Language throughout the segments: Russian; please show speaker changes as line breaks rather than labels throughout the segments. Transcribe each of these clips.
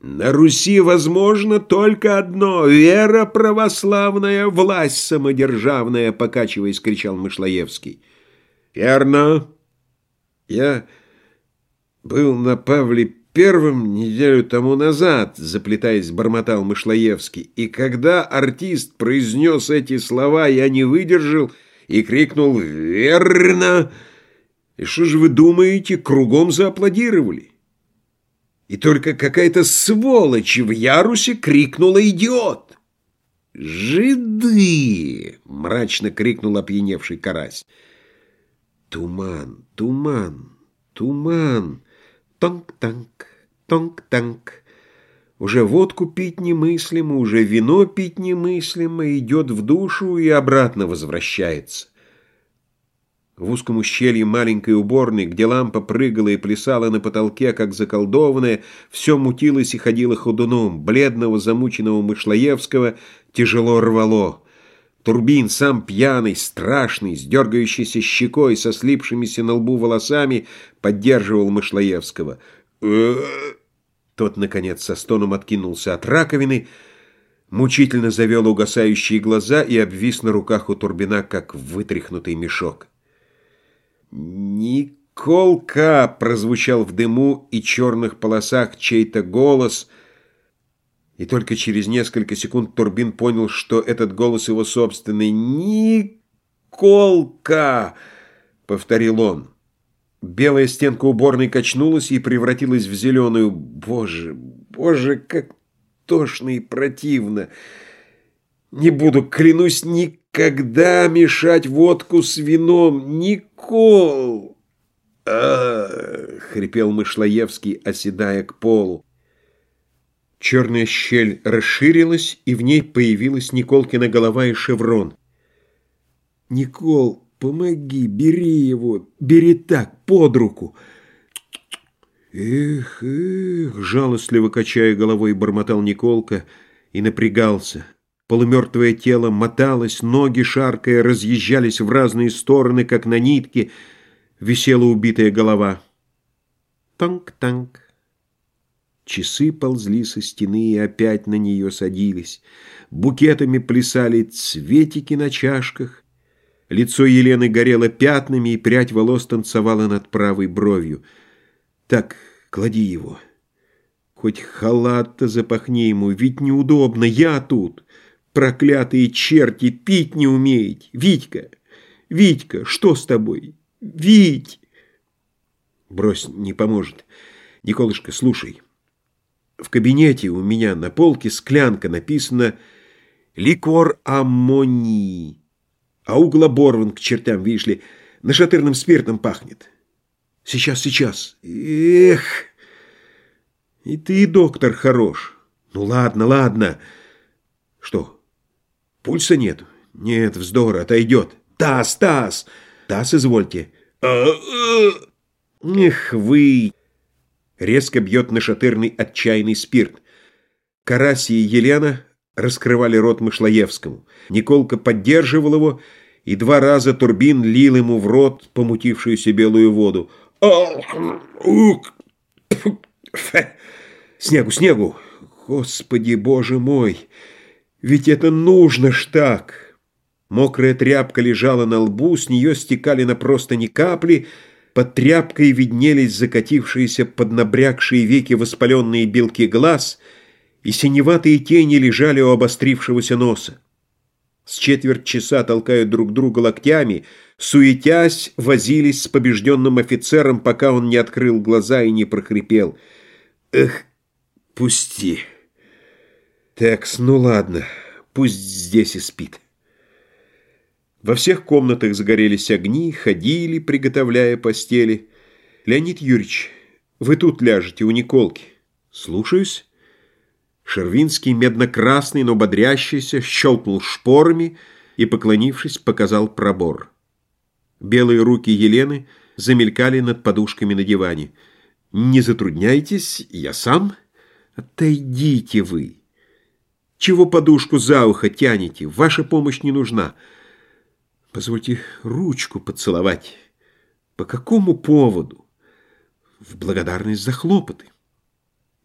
На Руси возможно только одно — вера православная, власть самодержавная, покачиваясь, кричал Мышлоевский. Верно. Я был на Павле Первым неделю тому назад, заплетаясь, бормотал Мышлоевский, и когда артист произнес эти слова, я не выдержал и крикнул «Верно!» И что же вы думаете, кругом зааплодировали? И только какая-то сволочь в ярусе крикнула «Идиот!» «Жиды!» — мрачно крикнул опьяневший карась. «Туман, туман, туман!» Тонк-танк, тонк-танк. Уже водку пить немыслимо, уже вино пить немыслимо, идет в душу и обратно возвращается. В узком ущелье маленькой уборной, где лампа прыгала и плясала на потолке, как заколдованная, все мутилось и ходило ходуном. Бледного, замученного Мышлоевского тяжело рвало. Турбин, сам пьяный, страшный, с дергающейся щекой, со слипшимися на лбу волосами, поддерживал Мышлоевского. Тот, наконец, со стоном откинулся от раковины, мучительно завел угасающие глаза и обвис на руках у Турбина, как вытряхнутый мешок. «Николка!» — прозвучал в дыму и черных полосах чей-то голос, и только через несколько секунд Турбин понял, что этот голос его собственный. «Николка!» — повторил он. Белая стенка уборной качнулась и превратилась в зеленую. Боже, боже, как тошно и противно! Не буду, клянусь, никогда мешать водку с вином. Никол! а, хрипел Мышлоевский, оседая к полу. Черная щель расширилась, и в ней появилась Николкина голова и шеврон. «Никол, помоги, бери его, бери так, под руку!» «Эх, эх!» — жалостливо качая головой, бормотал Николка и напрягался. Полумертвое тело моталось, ноги, шаркая, разъезжались в разные стороны, как на нитке. Висела убитая голова. Танк-танк. Часы ползли со стены и опять на нее садились. Букетами плясали цветики на чашках. Лицо Елены горело пятнами, и прядь волос танцевала над правой бровью. «Так, клади его. Хоть халат-то запахни ему, ведь неудобно, я тут». Проклятые черти, пить не умеете. Витька, Витька, что с тобой? Вить! Брось, не поможет. Николушка, слушай. В кабинете у меня на полке склянка написано «Ликор аммонии». А угол оборван к чертям, видишь ли, нашатырным спиртом пахнет. Сейчас, сейчас. Эх! И ты, доктор, хорош. Ну ладно, ладно. Что? Пульса нет. Нет, вздор, отойдет. Таз, таз! Таз, извольте. Эх вы! Резко бьет нашатырный отчаянный спирт. Караси и Елена раскрывали рот Мышлоевскому. Николка поддерживал его, и два раза Турбин лил ему в рот помутившуюся белую воду. Снегу, снегу! Господи, боже мой! Ведь это нужно ж так. Мокрая тряпка лежала на лбу, с нее стекали на простыни капли, под тряпкой виднелись закатившиеся под набрякшие веки воспаленные белки глаз, и синеватые тени лежали у обострившегося носа. С четверть часа толкают друг друга локтями, суетясь, возились с побежденным офицером, пока он не открыл глаза и не прохрипел. «Эх, пусти!» Текс, ну ладно, пусть здесь и спит. Во всех комнатах загорелись огни, ходили, приготовляя постели. Леонид Юрьевич, вы тут ляжете у Николки. Слушаюсь. Шервинский, медно-красный, но бодрящийся, щелкнул шпорами и, поклонившись, показал пробор. Белые руки Елены замелькали над подушками на диване. «Не затрудняйтесь, я сам. Отойдите вы». Чего подушку за ухо тянете? Ваша помощь не нужна. Позвольте ручку поцеловать. По какому поводу? В благодарность за хлопоты.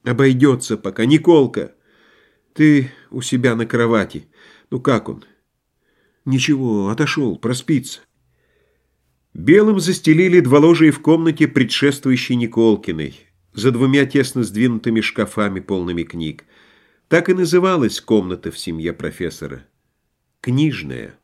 Обойдется пока. Николка, ты у себя на кровати. Ну как он? Ничего, отошел, проспится. Белым застелили два ложа в комнате, предшествующей Николкиной, за двумя тесно сдвинутыми шкафами, полными книг. Так и называлась комната в семье профессора. Книжная.